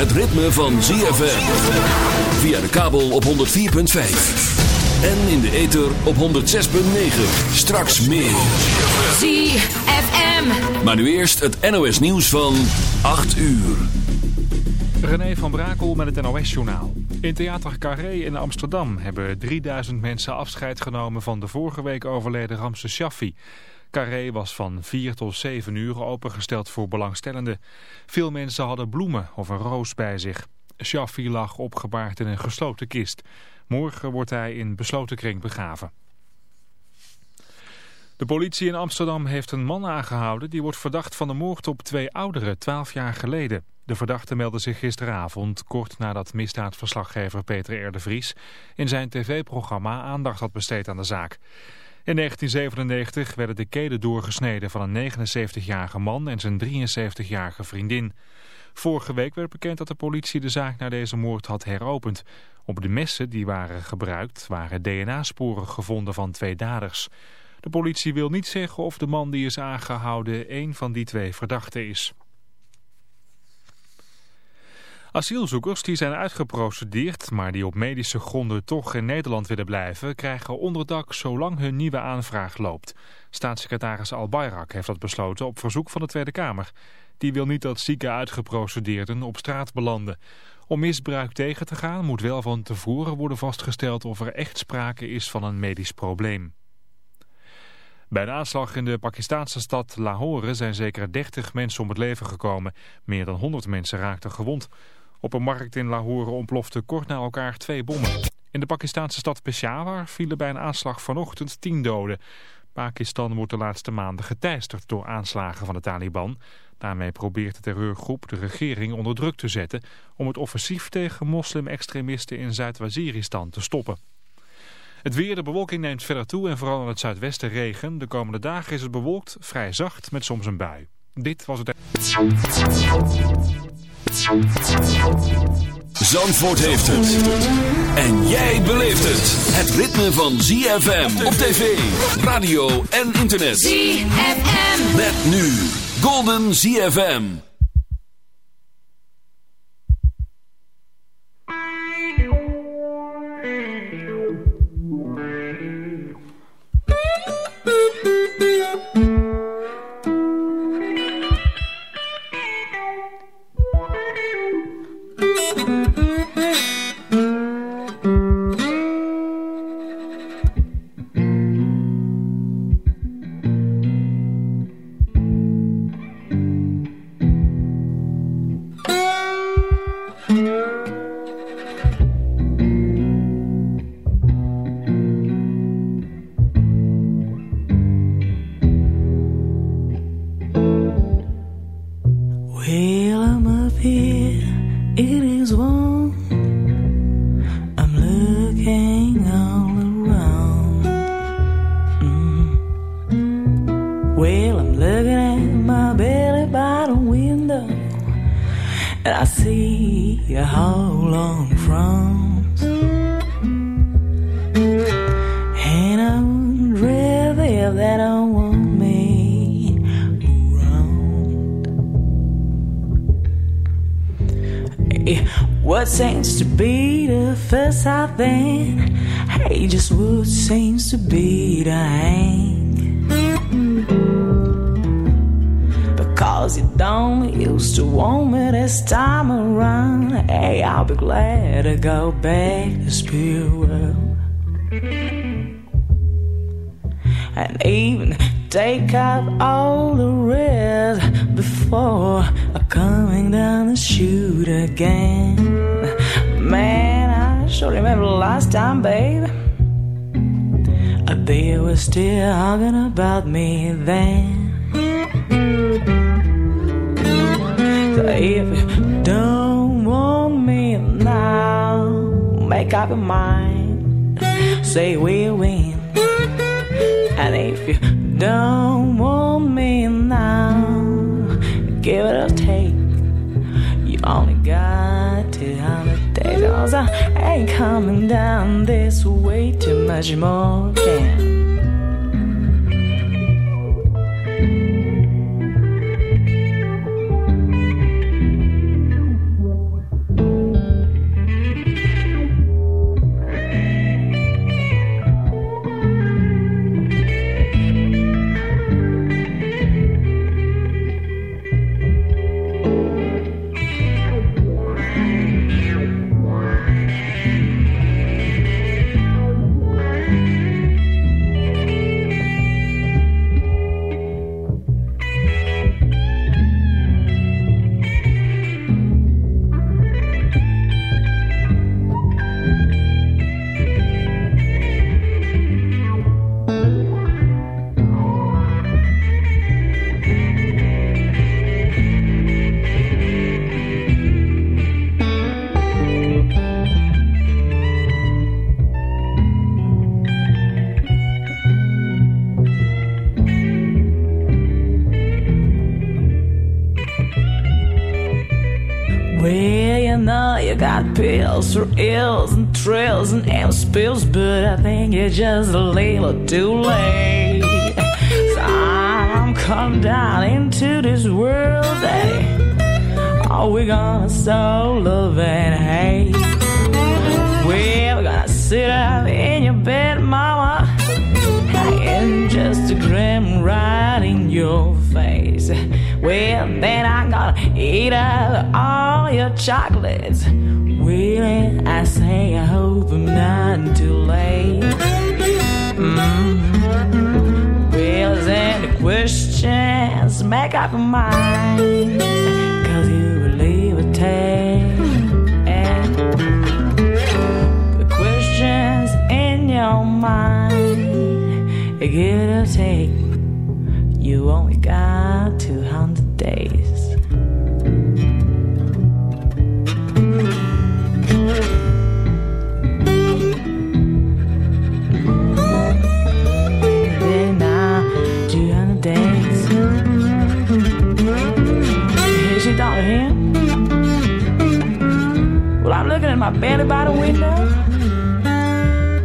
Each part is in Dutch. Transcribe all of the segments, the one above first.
Het ritme van ZFM. Via de kabel op 104.5. En in de ether op 106.9. Straks meer. ZFM. Maar nu eerst het NOS nieuws van 8 uur. René van Brakel met het NOS-journaal. In Theater Carré in Amsterdam hebben 3000 mensen afscheid genomen van de vorige week overleden Ramses Shaffi. Carré was van 4 tot 7 uur opengesteld voor belangstellenden. Veel mensen hadden bloemen of een roos bij zich. Shaffi lag opgebaard in een gesloten kist. Morgen wordt hij in besloten kring begraven. De politie in Amsterdam heeft een man aangehouden... die wordt verdacht van de moord op twee ouderen, 12 jaar geleden. De verdachte meldde zich gisteravond, kort nadat misdaadverslaggever Peter R. de Vries... in zijn tv-programma aandacht had besteed aan de zaak. In 1997 werden de kelen doorgesneden van een 79-jarige man en zijn 73-jarige vriendin. Vorige week werd bekend dat de politie de zaak naar deze moord had heropend. Op de messen die waren gebruikt waren DNA-sporen gevonden van twee daders. De politie wil niet zeggen of de man die is aangehouden een van die twee verdachten is. Asielzoekers die zijn uitgeprocedeerd, maar die op medische gronden toch in Nederland willen blijven, krijgen onderdak zolang hun nieuwe aanvraag loopt. Staatssecretaris Al-Bayrak heeft dat besloten op verzoek van de Tweede Kamer. Die wil niet dat zieke uitgeprocedeerden op straat belanden. Om misbruik tegen te gaan moet wel van tevoren worden vastgesteld of er echt sprake is van een medisch probleem. Bij de aanslag in de Pakistanse stad Lahore zijn zeker 30 mensen om het leven gekomen. Meer dan 100 mensen raakten gewond. Op een markt in Lahore ontplofte kort na elkaar twee bommen. In de Pakistanse stad Peshawar vielen bij een aanslag vanochtend 10 doden. Pakistan wordt de laatste maanden geteisterd door aanslagen van de Taliban. Daarmee probeert de terreurgroep de regering onder druk te zetten... om het offensief tegen moslim-extremisten in Zuid-Waziristan te stoppen. Het weer, de bewolking neemt verder toe en vooral in het zuidwesten regen. De komende dagen is het bewolkt, vrij zacht met soms een bui. Dit was het... Zandvoort heeft het. En jij beleeft het. Het ritme van ZFM op tv, radio en internet. ZFM. Met nu Golden ZFM. Go back to spirit Cause I ain't coming down this way too much more. Can. Spills, but I think it's just a little too late. So I'm come down into this world, eh? Are we gonna sow love and hate? We're gonna sit up in your bed, mama, and just a grim right in your face. Well, then I'm gonna eat up all your chocolates. Really, I say I'm not too late. Mm. Well, any questions? Make up your mind. Cause you will leave a. And the questions in your mind, give or take. Belly by the window.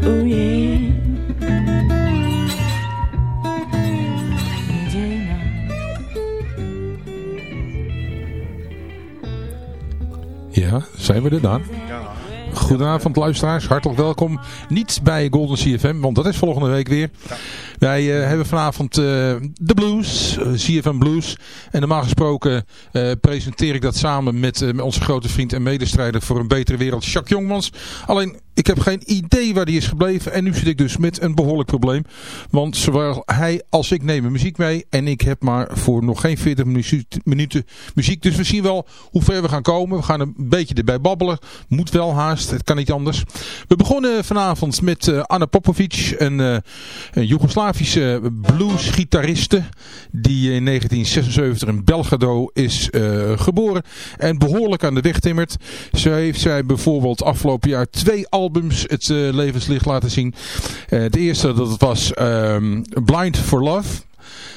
Oh, yeah. Ja, zijn we er dan? Goedenavond luisteraars, hartelijk welkom. Niet bij Golden CFM, want dat is volgende week weer. Wij eh, hebben vanavond eh, de blues, eh, CFM Blues. En normaal gesproken eh, presenteer ik dat samen met, met onze grote vriend en medestrijder voor een betere wereld, Jacques Jongmans. Alleen, ik heb geen idee waar die is gebleven. En nu zit ik dus met een behoorlijk probleem. Want zowel hij als ik nemen muziek mee. En ik heb maar voor nog geen 40 minuut- minuten muziek. Dus we zien wel hoe ver we gaan komen. We gaan een beetje erbij babbelen. Moet wel haast. Het kan niet anders. We begonnen vanavond met eh, Anna Popovic. Een, eh, een Joegoslavische bluesgitariste. Die in 1976 in Belgrado is eh, geboren. En behoorlijk aan de weg timmert. Zo heeft zij bijvoorbeeld afgelopen jaar twee albums het eh, levenslicht laten zien. Eh, de eerste dat was ehm, Blind for Love.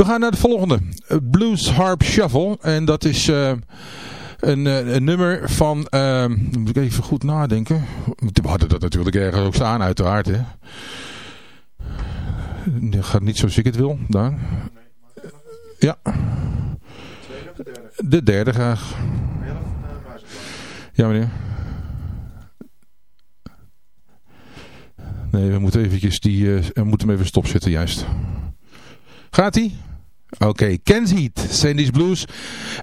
We gaan naar de volgende. Blues Harp Shuffle. En dat is eh, een, eh, een nummer van... eh, moet ik even goed nadenken. We hadden dat natuurlijk ergens ook staan uiteraard. Hè. Dat gaat niet zoals ik het wil. Daar. Ja. De derde graag. Ja meneer. Nee, we moeten eventjes die... we moeten hem even stopzetten juist. Gaat ie? Oké, Ken's Heat, Sandy's Blues.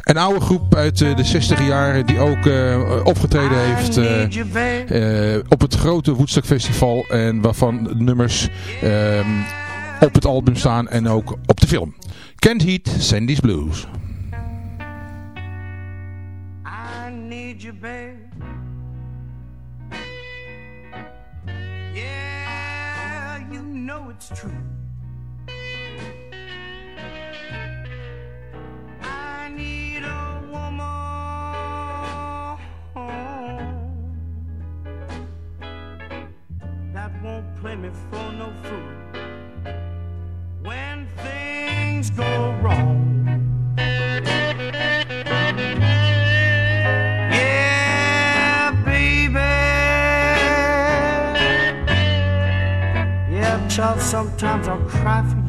Een oude groep uit eh, de 60 jaren die ook eh, opgetreden heeft eh, op het grote Woodstock Festival. En waarvan nummers ehm, op het album staan en ook op de film. Ken's Heat, Sandy's Blues. I need you, babe. Yeah, you know it's true. Won't play me for no fool when things go wrong. Yeah, baby. Yeah, child, sometimes I'll cry for you.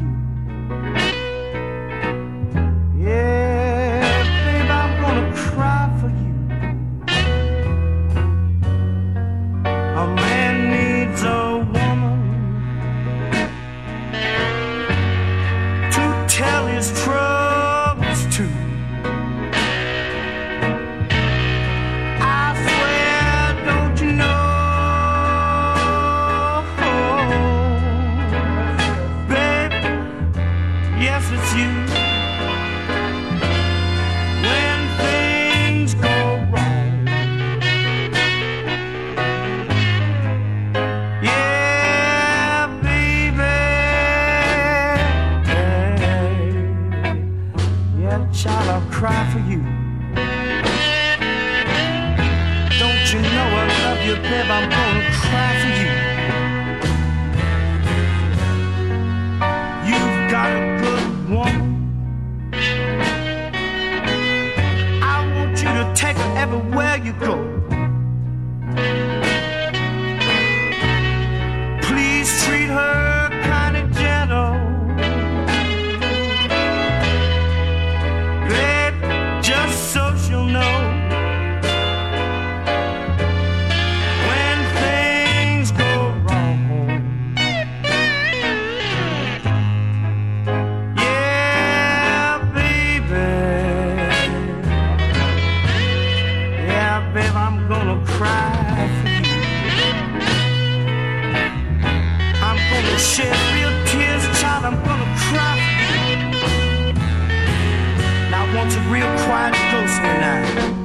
Now I want you real quiet and close to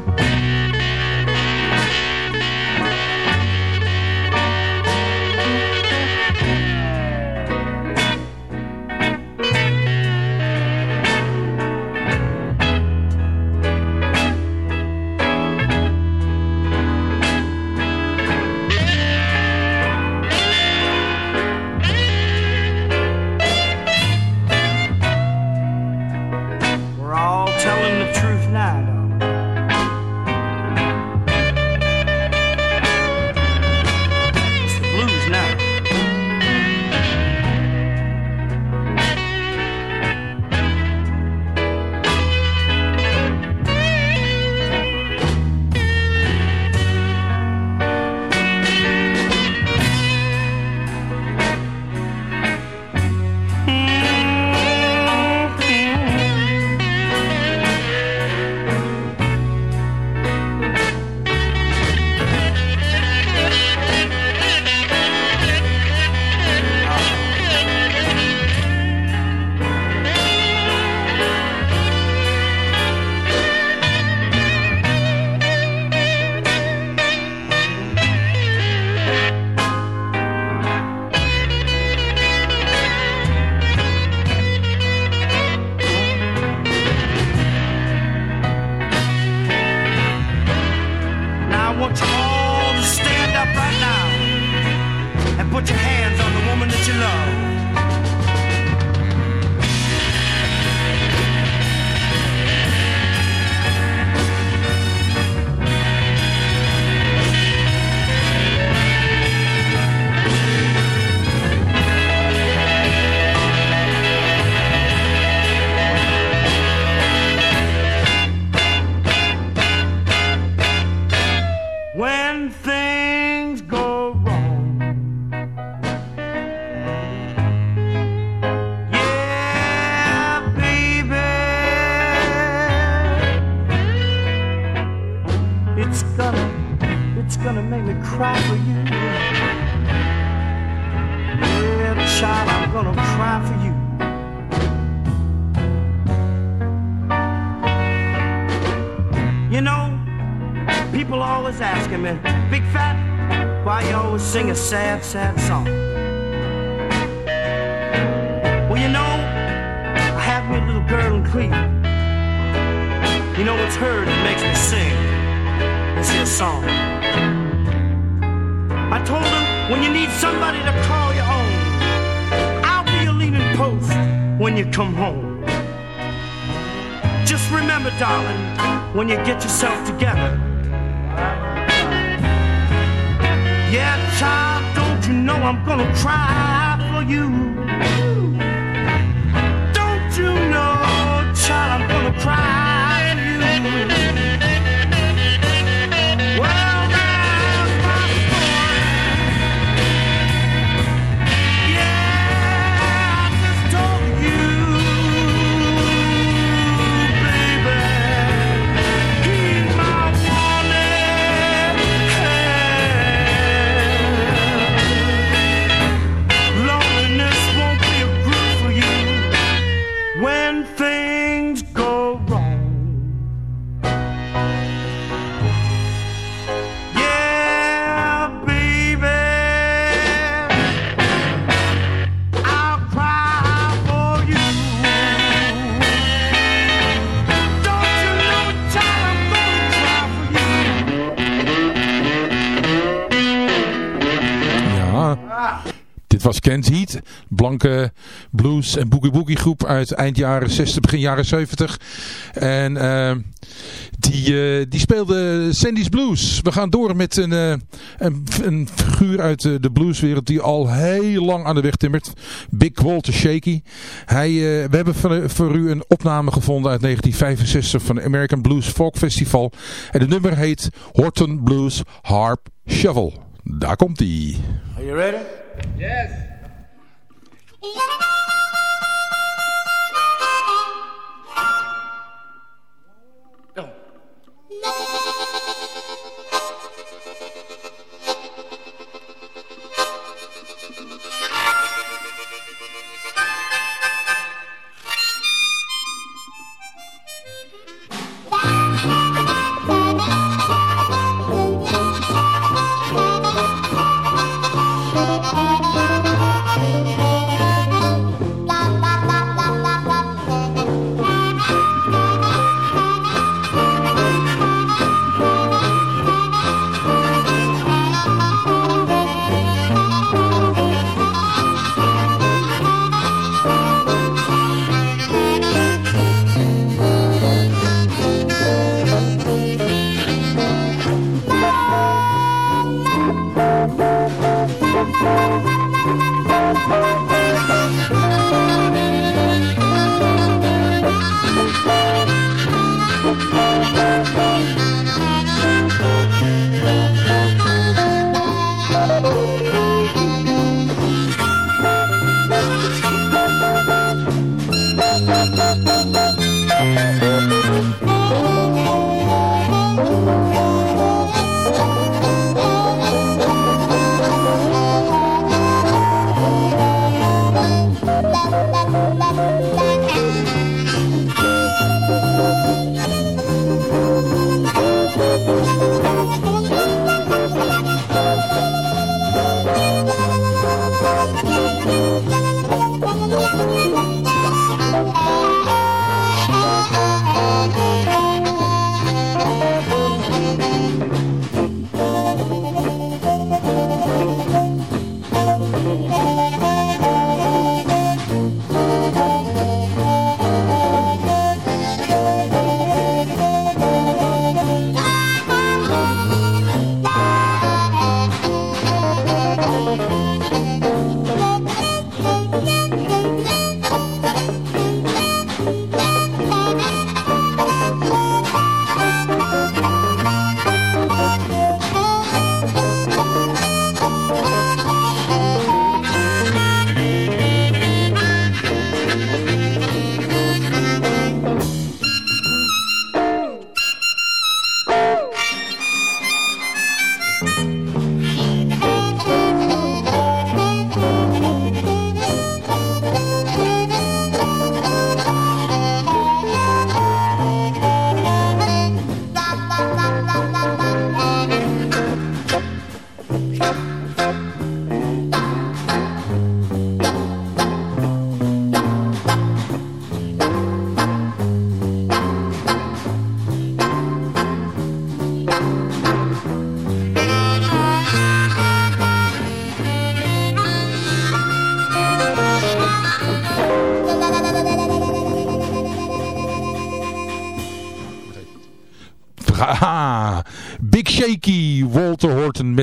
things go Kent Heat, blanke blues en boogie boogie groep uit eind jaren 60, begin jaren 70. En uh, die, uh, die speelde Sandy's Blues. We gaan door met een, uh, een, een, figuur uit de blueswereld die al heel lang aan de weg timmert. Big Walter Shaky. Hij, we hebben voor, voor, u een opname gevonden uit 1965 van het American Blues Folk Festival. En het nummer heet Horton Blues Harp Shovel. Daar komt hij. Are you ready? Yes.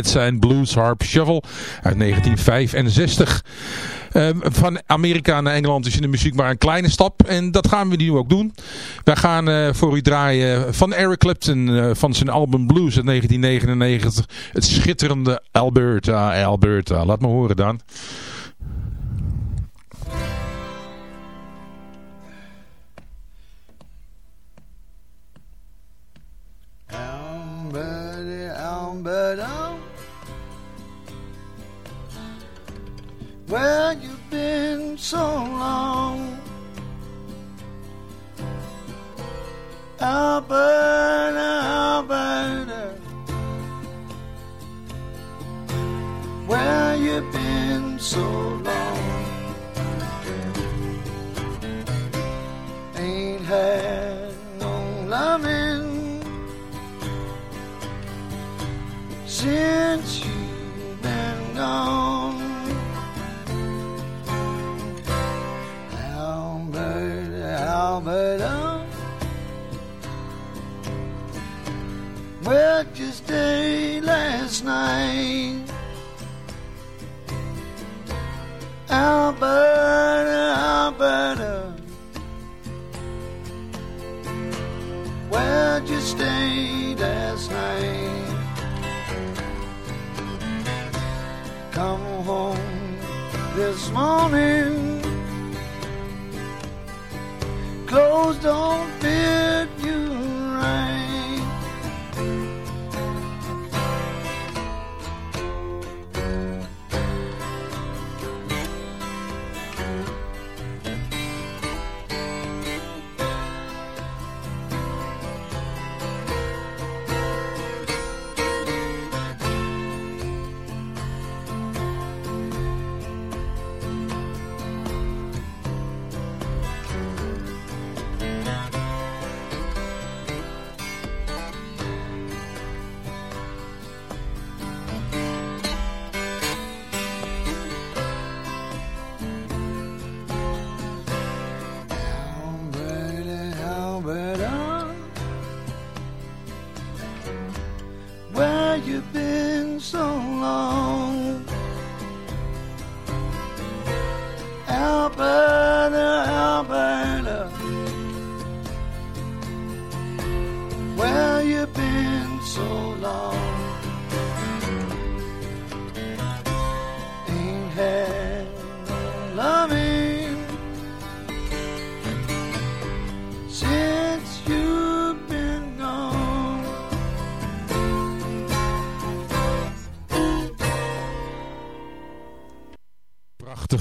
Met zijn Blues Harp Shovel uit 1965. Um, van Amerika naar Engeland is in de muziek maar een kleine stap. En dat gaan we nu ook doen. Wij gaan uh, voor u draaien van Eric Clapton uh, van zijn album Blues uit 1999. Het schitterende Alberta, Alberta. Laat me horen dan. Where you've been so long. Alberta, Alberta, where you been so long. Ain't had no loving since you've been gone. Ramadan. Well, you stay last night, Alberta, Alberta. Well, you stay last night. Come home this morning. Clothes don't fit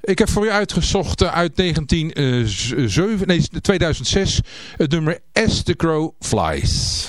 Ik heb voor u uitgezocht uit 1907, nee, 2006 het nummer As the Crow Flies.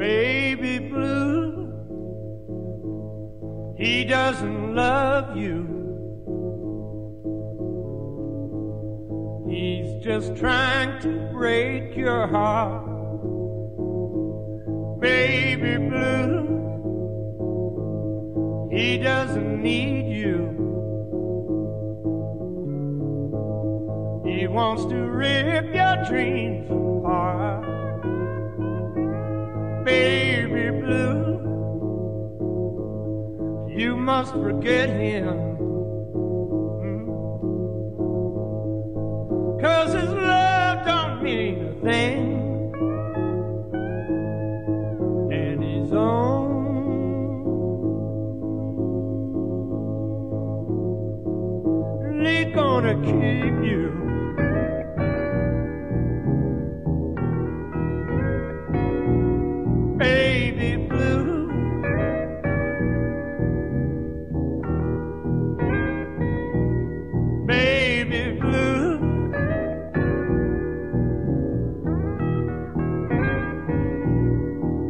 Baby blue. He doesn't love you. He's just trying to break your heart. Baby blue. He doesn't need you. He wants to rip your dreams apart baby blue. You must forget him. Hmm. Cause his love don't mean a thing. And his own. Gonna keep you. baby blue. Baby blue.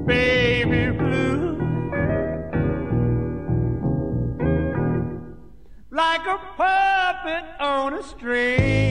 Baby blue. Like a puppet on a string.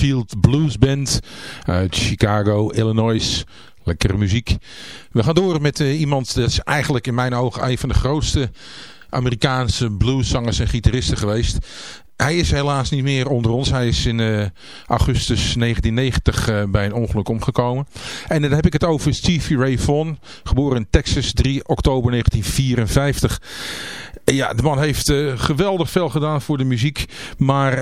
Butterfield Blues Band uit Chicago, Illinois. Lekkere muziek. We gaan door met uh, iemand, dat is eigenlijk in mijn ogen een van de grootste Amerikaanse blueszangers en gitaristen geweest. Hij is helaas niet meer onder ons. Hij is in uh, augustus 1990 uh, bij een ongeluk omgekomen. En dan heb ik het over Stevie Ray Vaughan. Geboren in Texas 3 oktober 1954. Ja, de man heeft uh, geweldig veel gedaan voor de muziek. Maar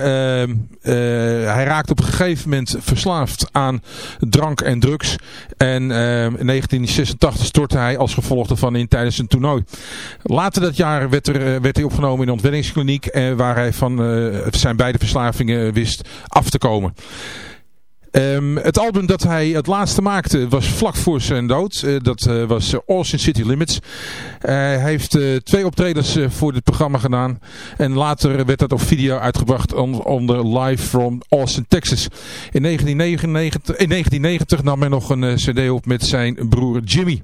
hij raakt op een gegeven moment verslaafd aan drank en drugs. En in 1986 stortte hij als gevolg daarvan in tijdens een toernooi. Later dat jaar werd, er, werd hij opgenomen in een ontwenningskliniek. waar hij van zijn beide verslavingen wist af te komen. Um, het album dat hij het laatste maakte was vlak voor zijn dood. Uh, dat uh, was Austin City Limits. hij heeft twee optredens voor dit programma gedaan. En later werd dat op video uitgebracht on, onder Live from Austin, Texas. In 1999, in 1990 nam hij nog een cd op met zijn broer Jimmy.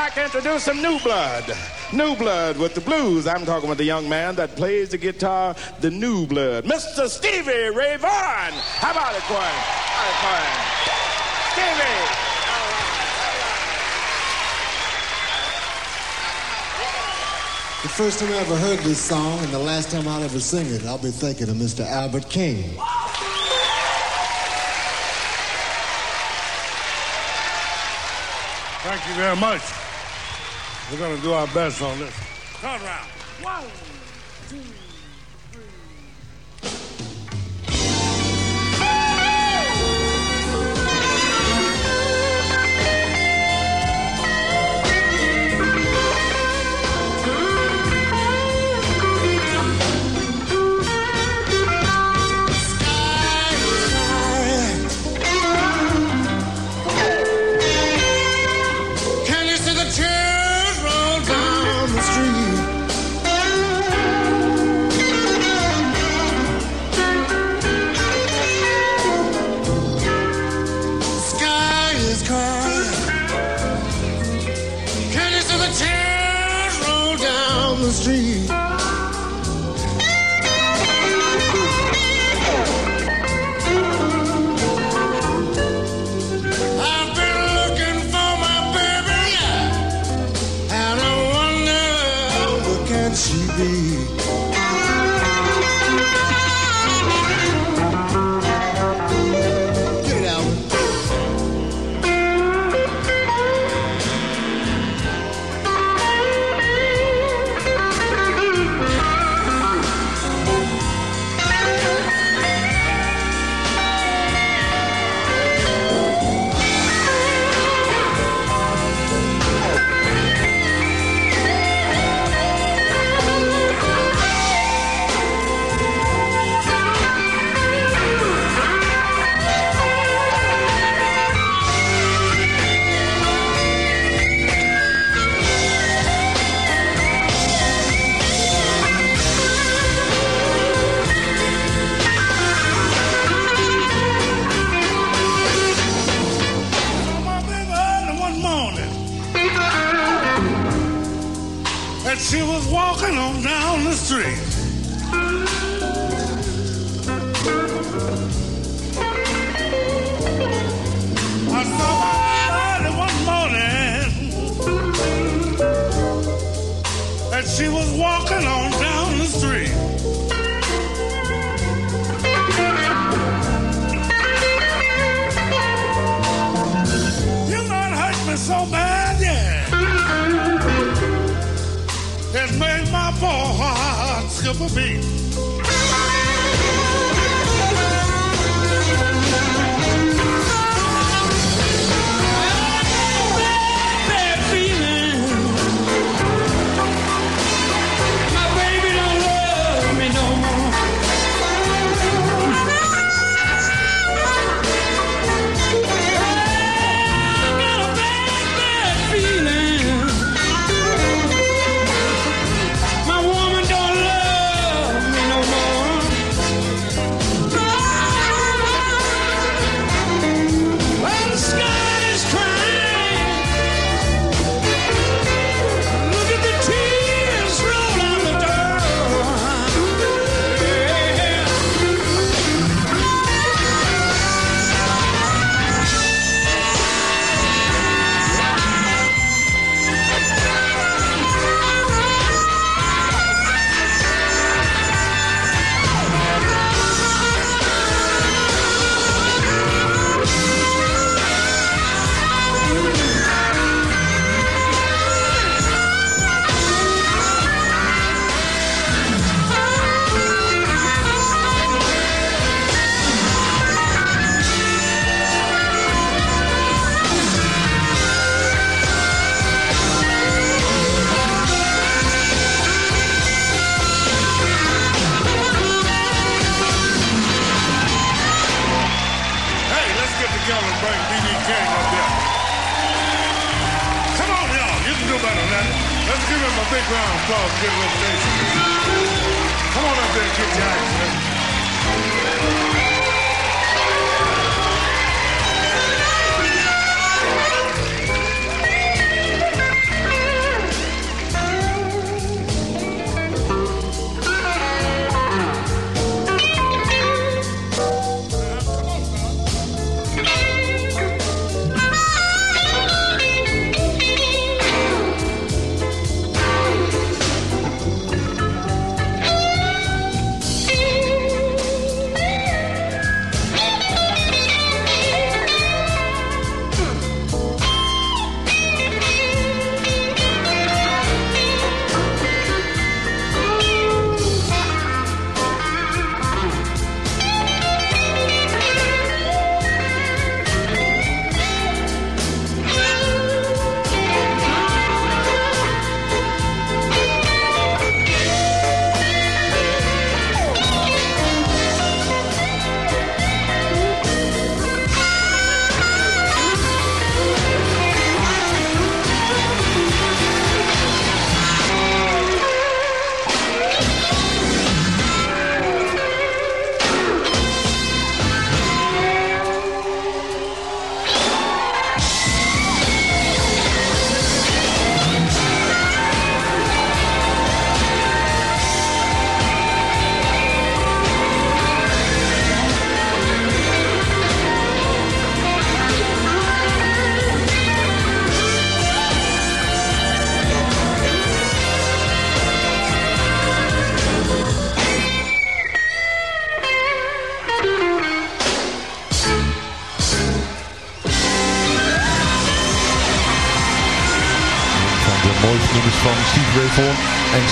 Like to introduce some new blood. New blood with the blues. I'm talking with the young man that plays the guitar, the new blood. Mr. Stevie Ray Vaughan. How about it, Quinn? How about it, Stevie. The first time I ever heard this song and the last time I'll ever sing it, I'll be thinking of Mr. Albert King. Thank you very much. We're going to do our best on this. Turn around. One, two. wonderful beat.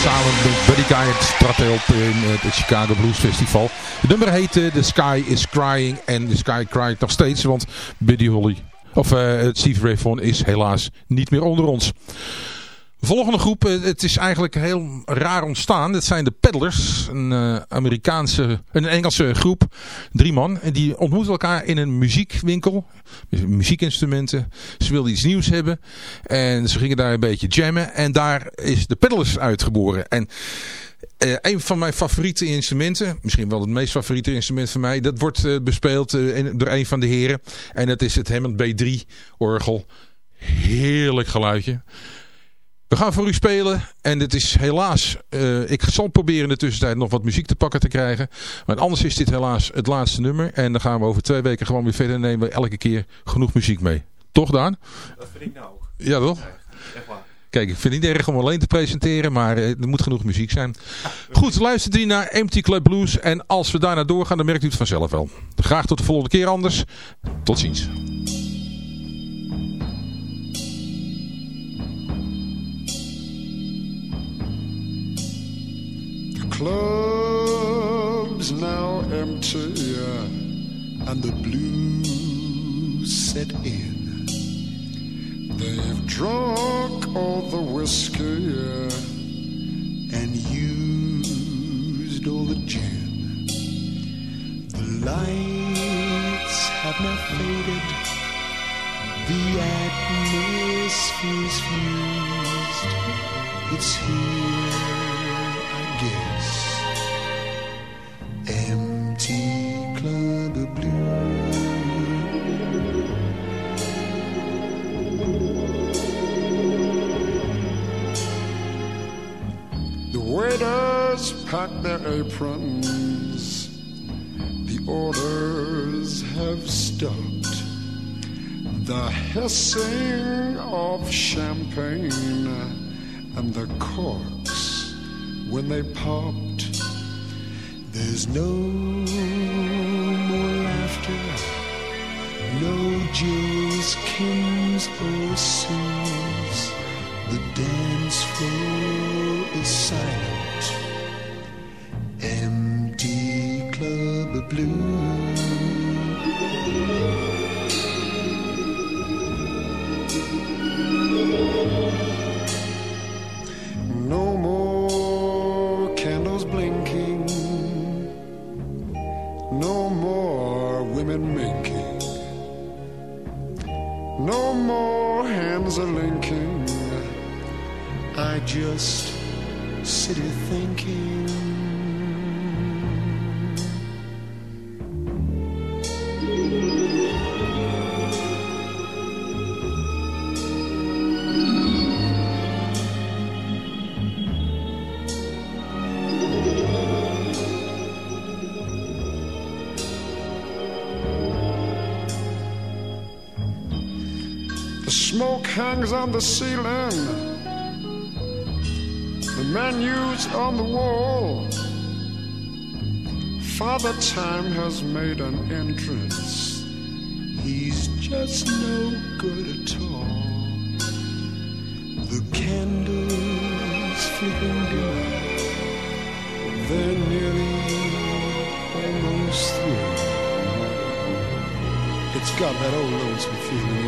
Samen met Buddy Guy trad hij op in het Chicago Blues Festival. Het nummer heette The Sky is Crying. En The Sky crying nog steeds, want Buddy Holly, of uh, Steve Ray Vaughan is helaas niet meer onder ons. Volgende groep, eh, het is eigenlijk heel raar ontstaan. Dat zijn de Peddlers, een uh, Amerikaanse, een Engelse groep, drie man. En die ontmoeten elkaar in een muziekwinkel, muziekinstrumenten. Ze wilden iets nieuws hebben en ze gingen daar een beetje jammen. En daar is de Peddlers uitgeboren. En uh, een van mijn favoriete instrumenten, misschien wel het meest favoriete instrument van mij, dat wordt bespeeld door een van de heren. En dat is het Hammond B3 orgel. Heerlijk geluidje. We gaan voor u spelen en het is helaas, uh, ik zal proberen in de tussentijd nog wat muziek te pakken te krijgen. Maar anders is dit helaas het laatste nummer en dan gaan we over twee weken gewoon weer verder en nemen we elke keer genoeg muziek mee. Toch Daan? Dat vind ik nou ook. Ja toch? echt waar. Kijk, ik vind het niet erg om alleen te presenteren, maar uh, er moet genoeg muziek zijn. Goed, luistert u naar Empty Club Blues en als we daarna doorgaan dan merkt u het vanzelf wel. Graag tot de volgende keer anders. Tot ziens. Club's now empty and the blues set in. They've drunk all the whiskey and used all the gin. The lights have now faded, the atmosphere's fused. It's here their aprons. The orders have stopped. The hissing of champagne and the corks when they popped. There's no hangs on the ceiling, the menus on the wall. Father Time has made an entrance. He's just no good at all. The candles flickering dim, they're nearly almost through. It's got that old lonesome feeling,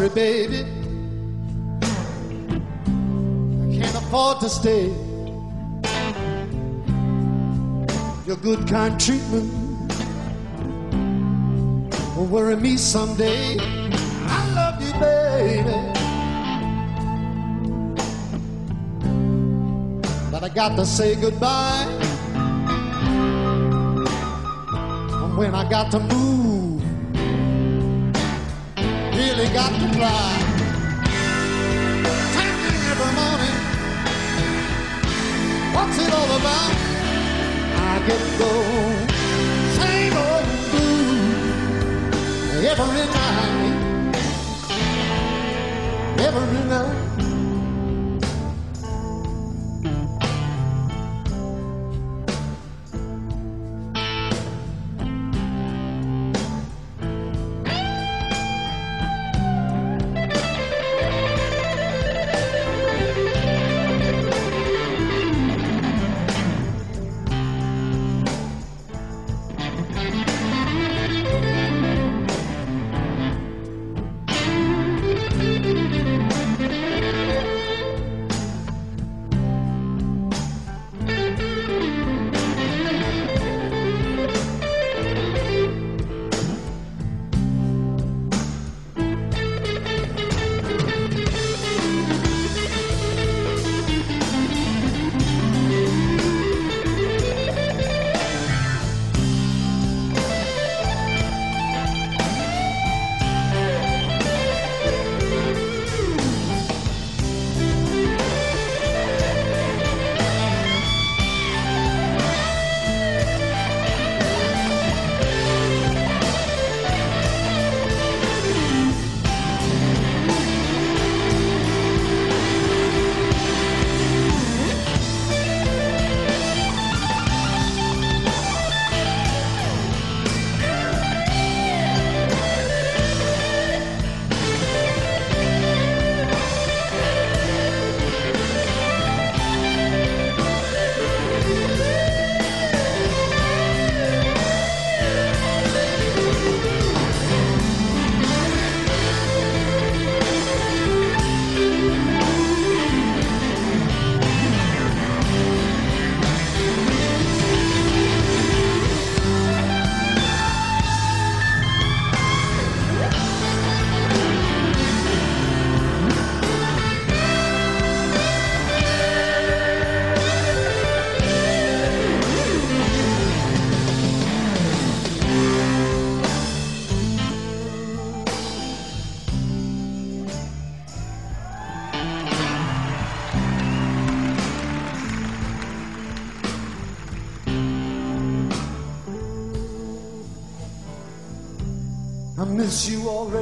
Sorry, baby. I can't afford to stay. Your good, kind treatment will worry me someday. I love you, baby. But I got to say goodbye. And when I got to move, really got to fly. Taking every morning. What's it all about? I get go. Same old blues every night. Every night.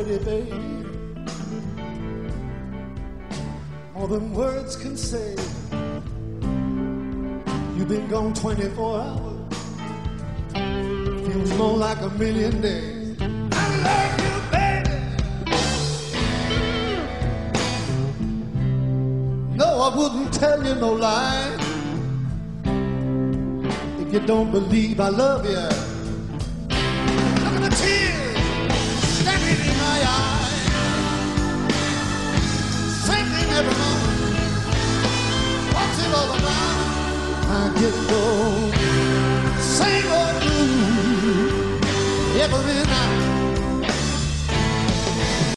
Already, babe. More than words can say. You've been gone 24 hours. Feels more like a million days. I love you, baby. No, I wouldn't tell you no lie. If you don't believe I love you.